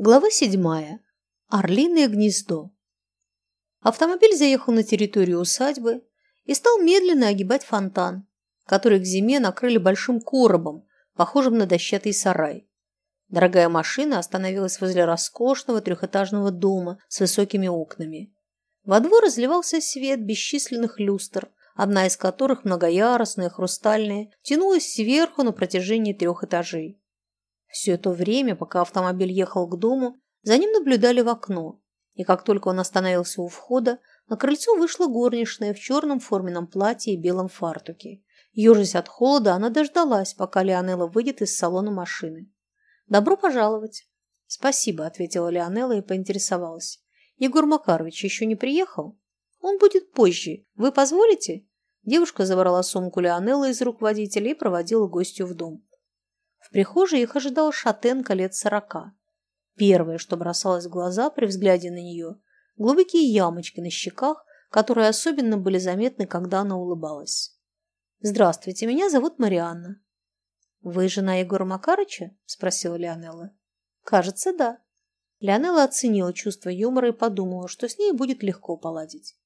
Глава седьмая. Орлиное гнездо. Автомобиль заехал на территорию усадьбы и стал медленно огибать фонтан, который к зиме накрыли большим коробом, похожим на дощатый сарай. Дорогая машина остановилась возле роскошного трехэтажного дома с высокими окнами. Во двор разливался свет бесчисленных люстр, одна из которых, многоярусная, хрустальная, тянулась сверху на протяжении трех этажей. Все это время, пока автомобиль ехал к дому, за ним наблюдали в окно, и как только он остановился у входа, на крыльцо вышла горничная в черном форменном платье и белом фартуке. Ежась от холода, она дождалась, пока Леонела выйдет из салона машины. «Добро пожаловать!» «Спасибо», — ответила Леонела и поинтересовалась. «Егор Макарович еще не приехал?» «Он будет позже. Вы позволите?» Девушка забрала сумку Леонеллы из рук водителя и проводила гостью в дом. В прихожей их ожидала шатенка лет сорока. Первое, что бросалось в глаза при взгляде на нее – глубокие ямочки на щеках, которые особенно были заметны, когда она улыбалась. «Здравствуйте, меня зовут Марианна». «Вы жена Егора Макарыча?» – спросила Леонелла. «Кажется, да». Леонелла оценила чувство юмора и подумала, что с ней будет легко поладить.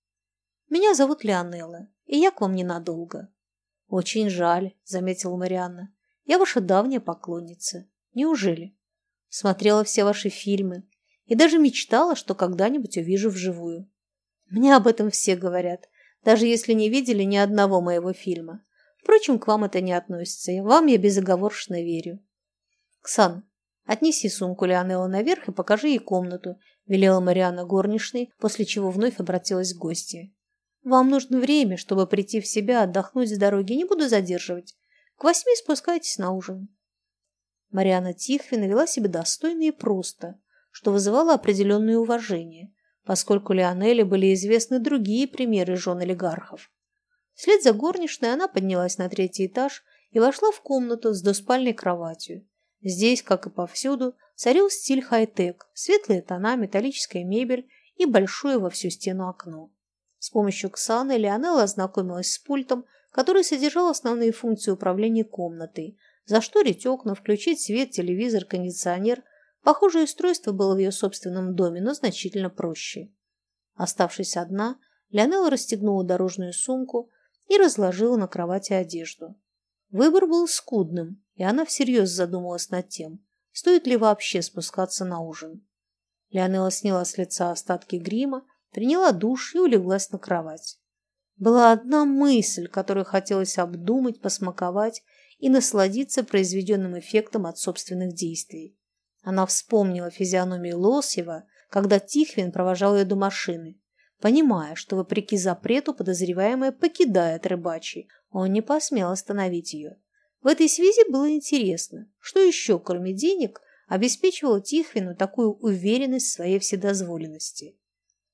«Меня зовут Леонелла, и я к вам ненадолго». «Очень жаль», – заметила Марианна. Я ваша давняя поклонница. Неужели? Смотрела все ваши фильмы и даже мечтала, что когда-нибудь увижу вживую. Мне об этом все говорят, даже если не видели ни одного моего фильма. Впрочем, к вам это не относится, и вам я безоговорочно верю. Ксан, отнеси сумку Леонелла наверх и покажи ей комнату, велела Марианна горничной, после чего вновь обратилась к гости. Вам нужно время, чтобы прийти в себя, отдохнуть с дороги, не буду задерживать. К восьми спускайтесь на ужин. Мариана Тихвина вела себя достойно и просто, что вызывало определенное уважение, поскольку Леонеле были известны другие примеры жен олигархов. Вслед за горничной она поднялась на третий этаж и вошла в комнату с двуспальной кроватью. Здесь, как и повсюду, царил стиль хай-тек, светлые тона, металлическая мебель и большое во всю стену окно. С помощью Ксаны Леонелла ознакомилась с пультом, который содержал основные функции управления комнатой. Зашторить окна, включить свет, телевизор, кондиционер. Похожее устройство было в ее собственном доме, но значительно проще. Оставшись одна, Леонела расстегнула дорожную сумку и разложила на кровати одежду. Выбор был скудным, и она всерьез задумалась над тем, стоит ли вообще спускаться на ужин. Леонела сняла с лица остатки грима, приняла душ и улеглась на кровать. Была одна мысль, которую хотелось обдумать, посмаковать и насладиться произведенным эффектом от собственных действий. Она вспомнила физиономию Лосева, когда Тихвин провожал ее до машины, понимая, что, вопреки запрету, подозреваемая покидает рыбачий. Он не посмел остановить ее. В этой связи было интересно, что еще, кроме денег, обеспечивало Тихвину такую уверенность в своей вседозволенности.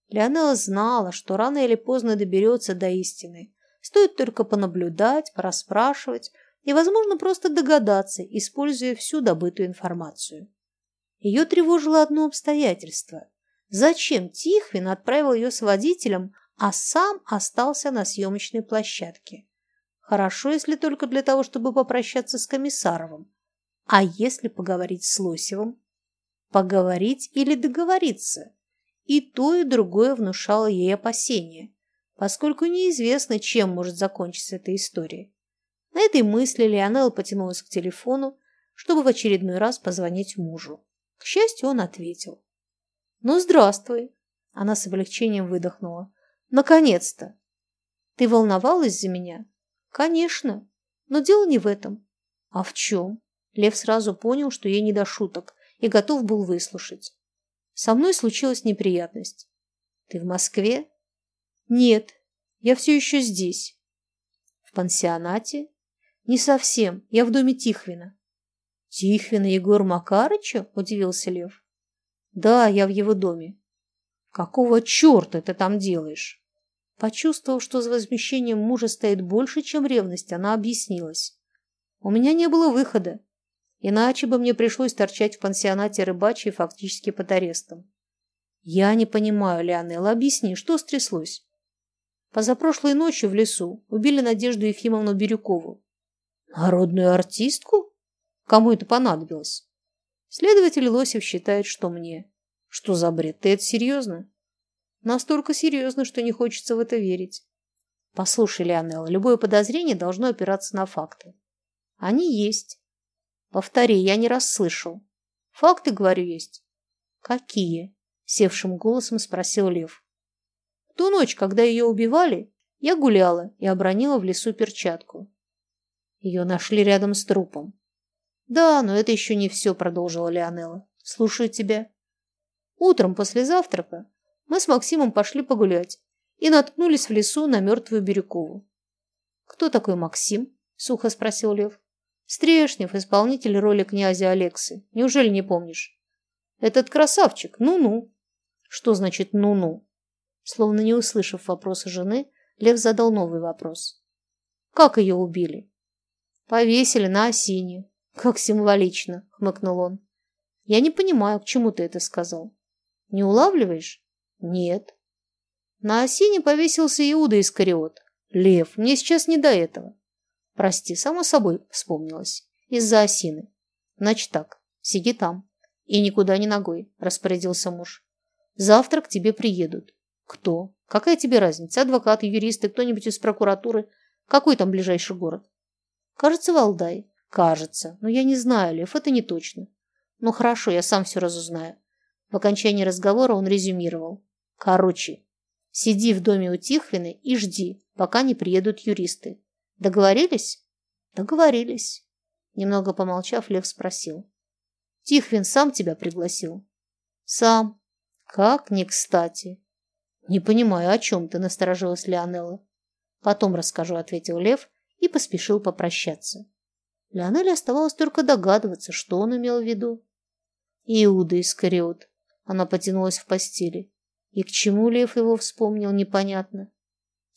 Леонела знала, что рано или поздно доберется до истины. Стоит только понаблюдать, порасспрашивать и, возможно, просто догадаться, используя всю добытую информацию. Ее тревожило одно обстоятельство. Зачем Тихвин отправил ее с водителем, а сам остался на съемочной площадке? Хорошо, если только для того, чтобы попрощаться с Комиссаровым. А если поговорить с Лосевым? Поговорить или договориться? И то, и другое внушало ей опасения, поскольку неизвестно, чем может закончиться эта история. На этой мысли Леонелла потянулась к телефону, чтобы в очередной раз позвонить мужу. К счастью, он ответил. «Ну, здравствуй!» Она с облегчением выдохнула. «Наконец-то!» «Ты волновалась за меня?» «Конечно. Но дело не в этом». «А в чем?» Лев сразу понял, что ей не до шуток, и готов был выслушать. Со мной случилась неприятность. Ты в Москве? Нет, я все еще здесь. В пансионате? Не совсем, я в доме Тихвина. Тихвина Егор Макарыча? Удивился Лев. Да, я в его доме. Какого черта ты там делаешь? Почувствовав, что за возмещением мужа стоит больше, чем ревность, она объяснилась. У меня не было выхода. Иначе бы мне пришлось торчать в пансионате рыбачьей фактически под арестом. Я не понимаю, Леонелла, объясни, что стряслось? Позапрошлой ночью в лесу убили Надежду Ефимовну Бирюкову. Народную артистку? Кому это понадобилось? Следователь Лосев считает, что мне. Что за бред? Ты это серьезно? Настолько серьезно, что не хочется в это верить. Послушай, Леонелла, любое подозрение должно опираться на факты. Они есть. Повтори, я не расслышал. Факты, говорю, есть. Какие? Севшим голосом спросил Лев. В ту ночь, когда ее убивали, я гуляла и обронила в лесу перчатку. Ее нашли рядом с трупом. Да, но это еще не все, продолжила Леонелла. Слушаю тебя. Утром после завтрака мы с Максимом пошли погулять и наткнулись в лесу на мертвую Бирюкову. «Кто такой Максим?» – сухо спросил Лев. «Стрешнев, исполнитель роли князя Алексы. Неужели не помнишь?» «Этот красавчик, ну-ну». «Что значит «ну-ну»?» Словно не услышав вопроса жены, Лев задал новый вопрос. «Как ее убили?» «Повесили на осине». «Как символично», — хмыкнул он. «Я не понимаю, к чему ты это сказал. Не улавливаешь?» «Нет». На осине повесился Иуда Искариот. «Лев, мне сейчас не до этого». «Прости, само собой вспомнилось. Из-за осины». «Значит так, сиди там. И никуда не ногой», — распорядился муж. «Завтра к тебе приедут». «Кто? Какая тебе разница? Адвокаты, юристы, кто-нибудь из прокуратуры? Какой там ближайший город?» «Кажется, Валдай». «Кажется. Но я не знаю, Лев, это не точно». «Ну хорошо, я сам все разузнаю». В окончании разговора он резюмировал. «Короче, сиди в доме у Тихвины и жди, пока не приедут юристы. Договорились?» «Договорились». Немного помолчав, Лев спросил. «Тихвин сам тебя пригласил?» «Сам». «Как не кстати». «Не понимаю, о чем ты?» – насторожилась Леонелла. «Потом расскажу», – ответил Лев и поспешил попрощаться. Леонеле оставалось только догадываться, что он имел в виду. Иуда Искариот. Она потянулась в постели. И к чему Лев его вспомнил, непонятно.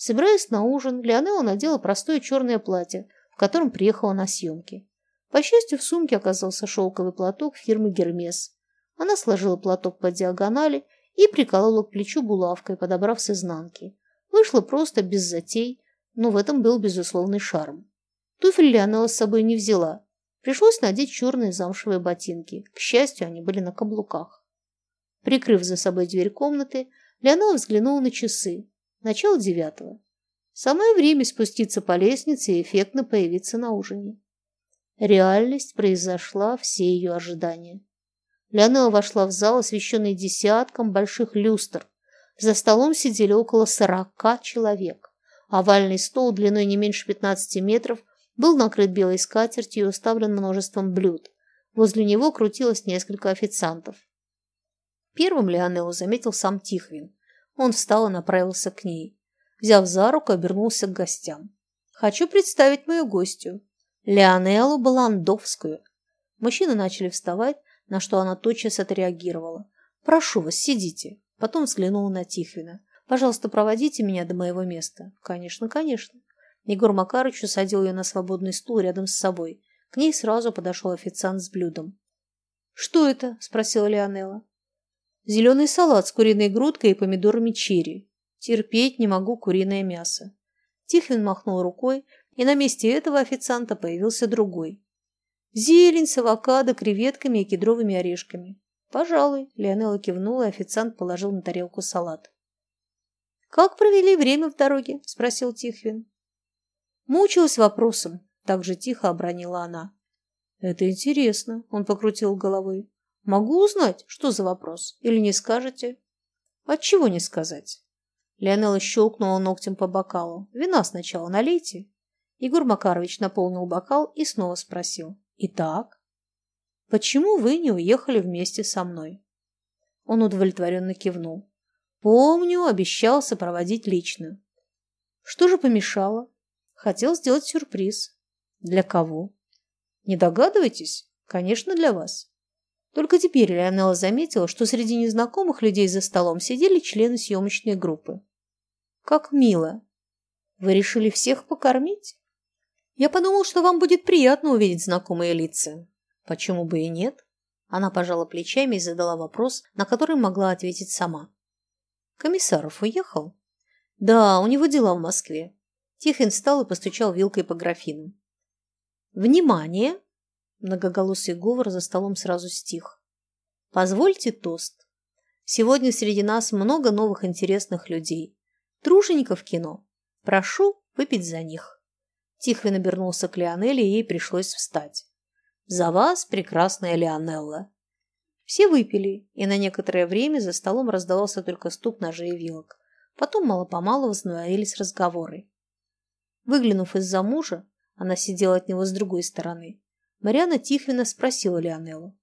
Собираясь на ужин, Леонела надела простое черное платье, в котором приехала на съемки. По счастью, в сумке оказался шелковый платок фирмы «Гермес». Она сложила платок по диагонали и приколола к плечу булавкой, подобрав с изнанки. Вышло просто, без затей, но в этом был безусловный шарм. Туфель Леонела с собой не взяла. Пришлось надеть черные замшевые ботинки. К счастью, они были на каблуках. Прикрыв за собой дверь комнаты, Леонела взглянула на часы. Начало девятого. Самое время спуститься по лестнице и эффектно появиться на ужине. Реальность произошла все ее ожидания. Леонела вошла в зал, освещенный десятком больших люстр. За столом сидели около сорока человек. Овальный стол длиной не меньше 15 метров был накрыт белой скатертью и уставлен множеством блюд. Возле него крутилось несколько официантов. Первым Леонеллу заметил сам Тихвин. Он встал и направился к ней. Взяв за руку, обернулся к гостям. «Хочу представить мою гостью, Леонеллу Баландовскую». Мужчины начали вставать, на что она тотчас отреагировала. «Прошу вас, сидите». Потом взглянула на Тихвина. «Пожалуйста, проводите меня до моего места». «Конечно, конечно». Егор Макарыч усадил ее на свободный стул рядом с собой. К ней сразу подошел официант с блюдом. «Что это?» – спросила Леонела. «Зеленый салат с куриной грудкой и помидорами черри. Терпеть не могу куриное мясо». Тихвин махнул рукой, и на месте этого официанта появился другой. Зелень с авокадо, креветками и кедровыми орешками. «Пожалуй», – Леонела кивнула, и официант положил на тарелку салат. «Как провели время в дороге?» – спросил Тихвин. Мучилась вопросом, так же тихо обронила она. Это интересно, он покрутил головой. Могу узнать, что за вопрос? Или не скажете? Отчего не сказать? Леонела щелкнула ногтем по бокалу. Вина сначала налейте. Егор Макарович наполнил бокал и снова спросил. Итак, почему вы не уехали вместе со мной? Он удовлетворенно кивнул. Помню, обещал сопроводить лично. Что же помешало? Хотел сделать сюрприз. Для кого? Не догадываетесь? Конечно, для вас. Только теперь Леонела заметила, что среди незнакомых людей за столом сидели члены съемочной группы. Как мило. Вы решили всех покормить? Я подумал, что вам будет приятно увидеть знакомые лица. Почему бы и нет? Она пожала плечами и задала вопрос, на который могла ответить сама. Комиссаров уехал? Да, у него дела в Москве. Тихин встал и постучал вилкой по графину. «Внимание! Многоголосый говор за столом сразу стих. Позвольте тост. Сегодня среди нас много новых интересных людей. Тружеников кино. Прошу выпить за них. Тихвин обернулся к Леонелле, и ей пришлось встать. «За вас, прекрасная Леонелла!» Все выпили, и на некоторое время за столом раздавался только стук ножей и вилок. Потом мало-помалу возобновились разговоры. Выглянув из-за мужа, она сидела от него с другой стороны, Марьяна Тихвина спросила Леонеллу.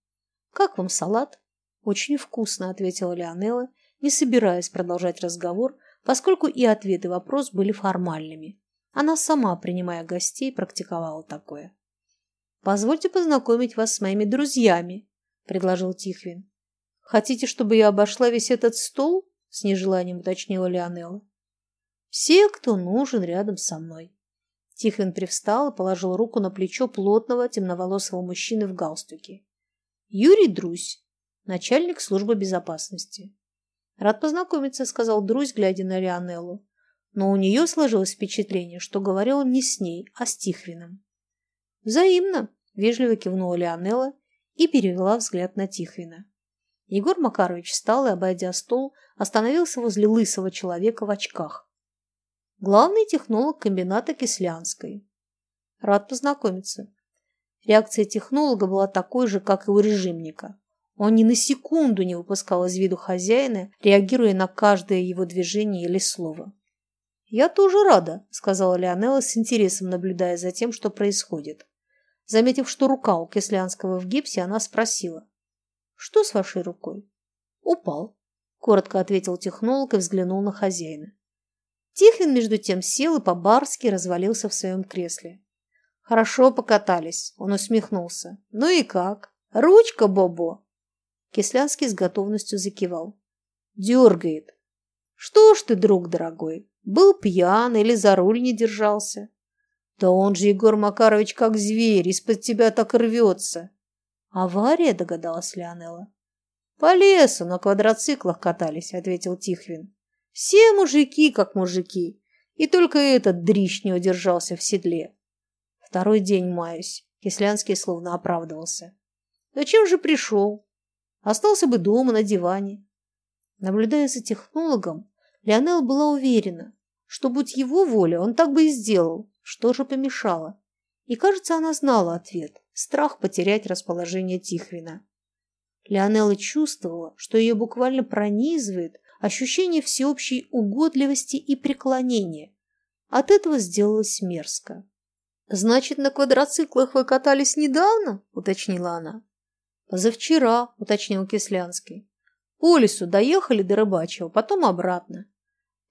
«Как вам салат?» «Очень вкусно», — ответила Леонелла, не собираясь продолжать разговор, поскольку и ответ, и вопрос были формальными. Она сама, принимая гостей, практиковала такое. «Позвольте познакомить вас с моими друзьями», — предложил Тихвин. «Хотите, чтобы я обошла весь этот стол?» — с нежеланием уточнила Леонелла. «Все, кто нужен рядом со мной». Тихвин привстал и положил руку на плечо плотного темноволосого мужчины в галстуке. «Юрий Друзь, начальник службы безопасности». «Рад познакомиться», — сказал Друзь, глядя на Леонеллу но у нее сложилось впечатление, что говорил не с ней, а с Тихвиным. «Взаимно», – вежливо кивнула Леонелла и перевела взгляд на Тихвина. Егор Макарович встал и, обойдя стол, остановился возле лысого человека в очках. Главный технолог комбината Кислянской. Рад познакомиться. Реакция технолога была такой же, как и у режимника. Он ни на секунду не выпускал из виду хозяина, реагируя на каждое его движение или слово. «Я тоже рада», — сказала Леонелла с интересом, наблюдая за тем, что происходит. Заметив, что рука у Кислянского в гипсе, она спросила. «Что с вашей рукой?» «Упал», — коротко ответил технолог и взглянул на хозяина. Тихвин, между тем, сел и по-барски развалился в своем кресле. «Хорошо покатались», — он усмехнулся. «Ну и как? Ручка, Бобо!» Кислянский с готовностью закивал. «Дергает». «Что ж ты, друг дорогой, был пьян или за руль не держался. Да он же, Егор Макарович, как зверь, из-под тебя так рвется. Авария, догадалась Леонела. По лесу на квадроциклах катались, ответил Тихвин. Все мужики как мужики, и только этот дрищ не удержался в седле. Второй день маюсь. Кислянский словно оправдывался. Зачем же пришел? Остался бы дома на диване. Наблюдая за технологом, Леонел была уверена, что, будь его воля, он так бы и сделал. Что же помешало? И, кажется, она знала ответ. Страх потерять расположение Тихвина. Леонелла чувствовала, что ее буквально пронизывает ощущение всеобщей угодливости и преклонения. От этого сделалось мерзко. «Значит, на квадроциклах вы катались недавно?» – уточнила она. «Позавчера», – уточнил Кислянский. «По лесу доехали до Рыбачьего, потом обратно.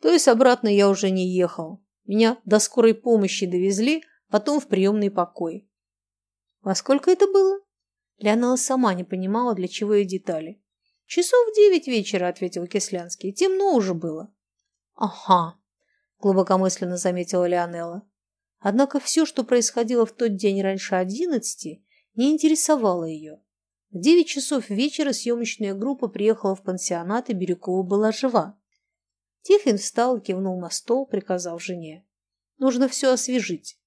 То есть обратно я уже не ехал. Меня до скорой помощи довезли, потом в приемный покой. Во сколько это было? Леонела сама не понимала, для чего и детали. Часов девять вечера, ответил Кислянский. Темно уже было. Ага, глубокомысленно заметила Леонела. Однако все, что происходило в тот день раньше одиннадцати, не интересовало ее. В девять часов вечера съемочная группа приехала в пансионат, и Бирюкова была жива. Тихвин встал и кивнул на стол, приказав жене. Нужно все освежить.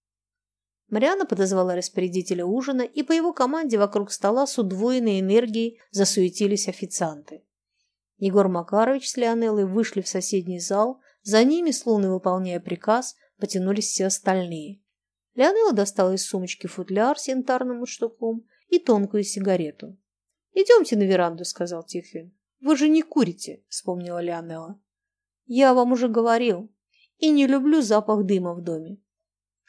Мариана подозвала распорядителя ужина, и по его команде вокруг стола с удвоенной энергией засуетились официанты. Егор Макарович с Леонеллой вышли в соседний зал, за ними, словно выполняя приказ, потянулись все остальные. Леонелла достала из сумочки футляр с янтарным штуком и тонкую сигарету. «Идемте на веранду», — сказал Тихвин. «Вы же не курите», — вспомнила Леонелла. Я вам уже говорил. И не люблю запах дыма в доме.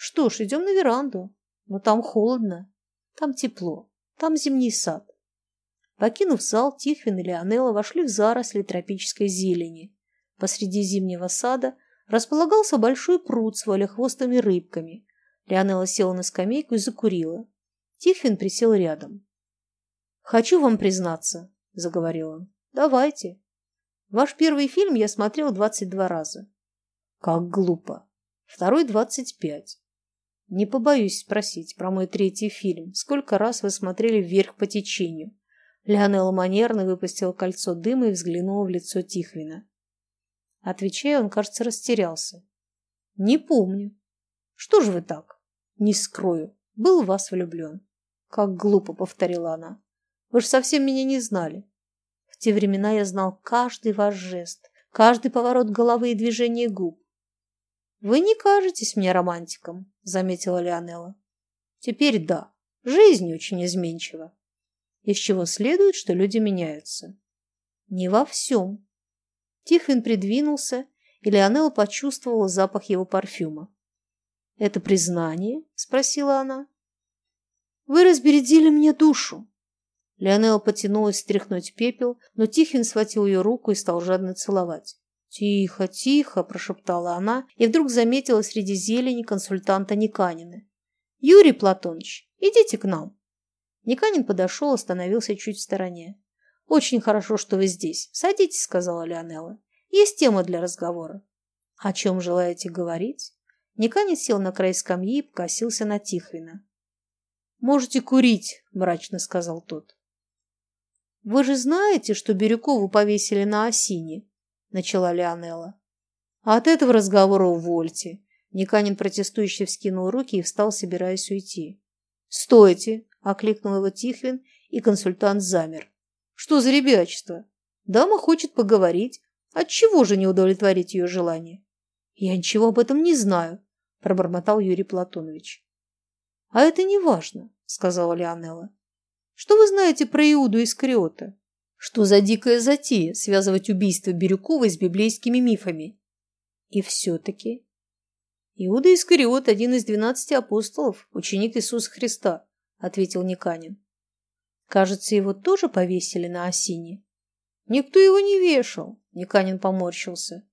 Что ж, идем на веранду. Но там холодно. Там тепло. Там зимний сад. Покинув зал, Тихвин и Леонелла вошли в заросли тропической зелени. Посреди зимнего сада располагался большой пруд с волехвостыми рыбками. Леонелла села на скамейку и закурила. Тихвин присел рядом. «Хочу вам признаться», — заговорил он. «Давайте. Ваш первый фильм я смотрел 22 раза. Как глупо. Второй 25. Не побоюсь спросить про мой третий фильм. Сколько раз вы смотрели «Вверх по течению»? Леонелла манерно выпустила кольцо дыма и взглянула в лицо Тихвина. Отвечая, он, кажется, растерялся. Не помню. Что же вы так? Не скрою. Был в вас влюблен. Как глупо, повторила она. Вы же совсем меня не знали. В те времена я знал каждый ваш жест, каждый поворот головы и движение губ. Вы не кажетесь мне романтиком, заметила Леонела. Теперь да, жизнь очень изменчива. Из чего следует, что люди меняются. Не во всем. Тихвин придвинулся, и Леонела почувствовала запах его парфюма. «Это признание?» – спросила она. «Вы разбередили мне душу!» Леонела потянулась стряхнуть пепел, но Тихвин схватил ее руку и стал жадно целовать. «Тихо, тихо!» – прошептала она и вдруг заметила среди зелени консультанта Никанина. «Юрий Платоныч, идите к нам!» Никанин подошел, остановился чуть в стороне. «Очень хорошо, что вы здесь. Садитесь», — сказала Леонела. «Есть тема для разговора». «О чем желаете говорить?» Никанин сел на край скамьи и покосился на Тихвина. «Можете курить», — мрачно сказал тот. «Вы же знаете, что Бирюкову повесили на осине?» — начала Леонела. «От этого разговора увольте». Никанин протестующе вскинул руки и встал, собираясь уйти. «Стойте!» — окликнул его Тихвин, и консультант замер. «Что за ребячество? Дама хочет поговорить. Отчего же не удовлетворить ее желание?» «Я ничего об этом не знаю», — пробормотал Юрий Платонович. «А это не важно», — сказала Леонела. «Что вы знаете про Иуду Искариота? Что за дикая затея связывать убийство Бирюкова с библейскими мифами?» «И все-таки Иуда Искариот – один из двенадцати апостолов, ученик Иисуса Христа, ответил Никанин. Кажется, его тоже повесили на осине. Никто его не вешал, Никанин поморщился.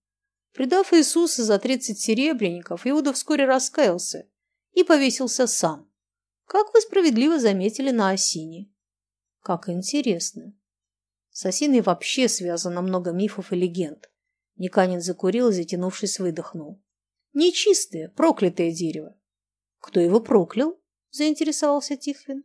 Предав Иисуса за тридцать серебряников, Иуда вскоре раскаялся и повесился сам. Как вы справедливо заметили на осине. Как интересно. С осиной вообще связано много мифов и легенд. Никанин закурил затянувшись, выдохнул. Нечистое, проклятое дерево. Кто его проклял? Заинтересовался Тихвин.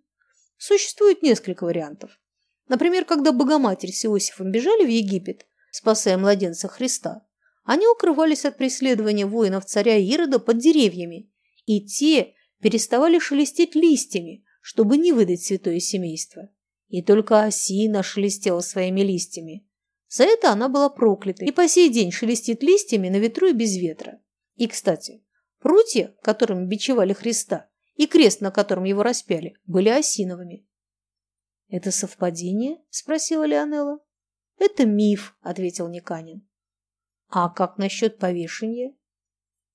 Существует несколько вариантов. Например, когда Богоматерь с Иосифом бежали в Египет, спасая младенца Христа, они укрывались от преследования воинов царя Ирода под деревьями, и те переставали шелестеть листьями, чтобы не выдать святое семейство. И только осина шелестела своими листьями. За это она была проклята и по сей день шелестит листьями на ветру и без ветра. И, кстати, прутья, которыми бичевали Христа, и крест, на котором его распяли, были осиновыми. «Это совпадение?» – спросила Леонела. «Это миф», – ответил Никанин. «А как насчет повешения?»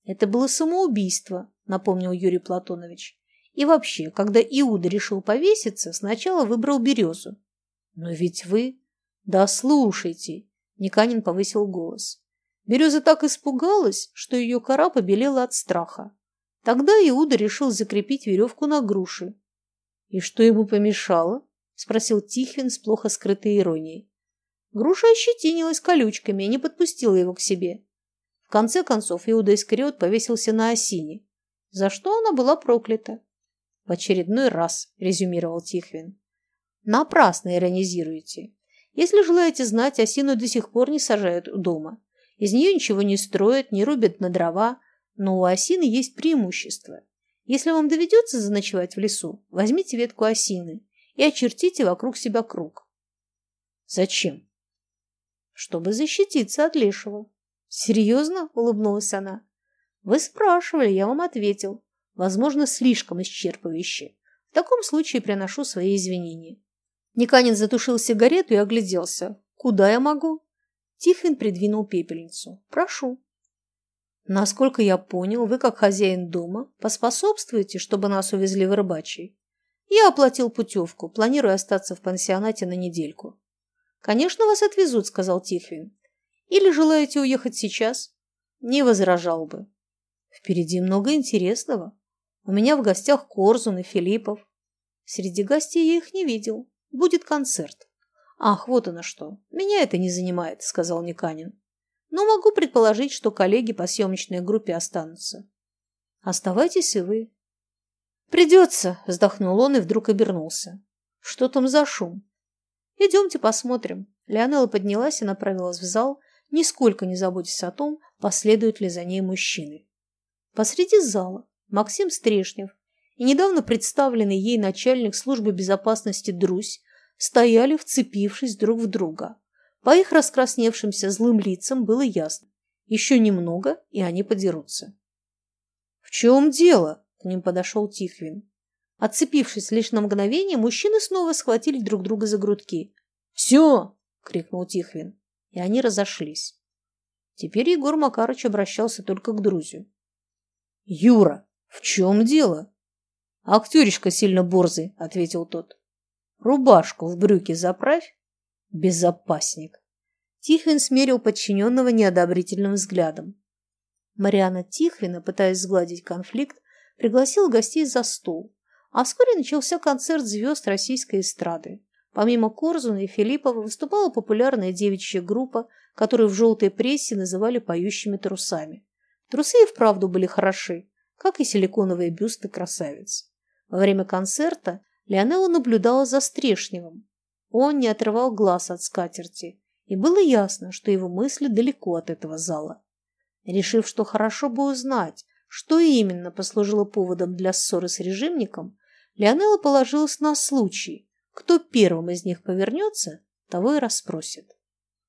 «Это было самоубийство», – напомнил Юрий Платонович. «И вообще, когда Иуда решил повеситься, сначала выбрал березу». «Но ведь вы...» «Да слушайте!» – Никанин повысил голос. Береза так испугалась, что ее кора побелела от страха. Тогда Иуда решил закрепить веревку на груши. «И что ему помешало?» – спросил Тихвин с плохо скрытой иронией. Груша ощетинилась колючками и не подпустила его к себе. В конце концов Иуда Искариот повесился на осине, за что она была проклята. «В очередной раз», – резюмировал Тихвин. «Напрасно иронизируете. Если желаете знать, осину до сих пор не сажают у дома. Из нее ничего не строят, не рубят на дрова, но у осины есть преимущество. Если вам доведется заночевать в лесу, возьмите ветку осины и очертите вокруг себя круг. Зачем? Чтобы защититься от лешего. Серьезно? Улыбнулась она. Вы спрашивали, я вам ответил. Возможно, слишком исчерпывающе. В таком случае приношу свои извинения. Никанин затушил сигарету и огляделся. Куда я могу? Тихвин придвинул пепельницу. «Прошу». «Насколько я понял, вы, как хозяин дома, поспособствуете, чтобы нас увезли в рыбачий. Я оплатил путевку, планирую остаться в пансионате на недельку». «Конечно, вас отвезут», — сказал Тихвин. «Или желаете уехать сейчас?» «Не возражал бы». «Впереди много интересного. У меня в гостях Корзун и Филиппов. Среди гостей я их не видел. Будет концерт. «Ах, вот оно что. Меня это не занимает», — сказал Никанин. «Но могу предположить, что коллеги по съемочной группе останутся». «Оставайтесь и вы». «Придется», — вздохнул он и вдруг обернулся. «Что там за шум?» «Идемте посмотрим». Леонела поднялась и направилась в зал, нисколько не заботясь о том, последуют ли за ней мужчины. Посреди зала Максим Стрешнев и недавно представленный ей начальник службы безопасности Друзь стояли, вцепившись друг в друга. По их раскрасневшимся злым лицам было ясно. Еще немного, и они подерутся. «В чем дело?» – к ним подошел Тихвин. Отцепившись лишь на мгновение, мужчины снова схватили друг друга за грудки. «Все!» – крикнул Тихвин, и они разошлись. Теперь Егор Макарыч обращался только к Друзю. «Юра, в чем дело?» «Актеришка сильно борзый», – ответил тот. «Рубашку в брюки заправь». «Безопасник». Тихвин смерил подчиненного неодобрительным взглядом. Мариана Тихвина, пытаясь сгладить конфликт, пригласила гостей за стол, а вскоре начался концерт звезд российской эстрады. Помимо Корзуна и Филиппова выступала популярная девичья группа, которую в желтой прессе называли «поющими трусами». Трусы и вправду были хороши, как и силиконовые бюсты красавиц. Во время концерта Леонелла наблюдала за Стрешневым. Он не отрывал глаз от скатерти, и было ясно, что его мысли далеко от этого зала. Решив, что хорошо бы узнать, что именно послужило поводом для ссоры с режимником, Леонелла положилась на случай, кто первым из них повернется, того и расспросит.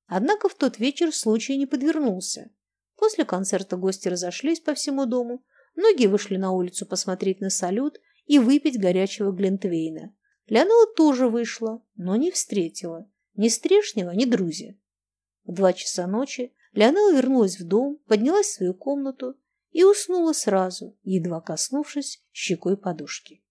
Однако в тот вечер случай не подвернулся. После концерта гости разошлись по всему дому, многие вышли на улицу посмотреть на салют и выпить горячего глинтвейна. Леонела тоже вышла, но не встретила ни Стрешнего, ни Друзи. В два часа ночи Леонела вернулась в дом, поднялась в свою комнату и уснула сразу, едва коснувшись щекой подушки.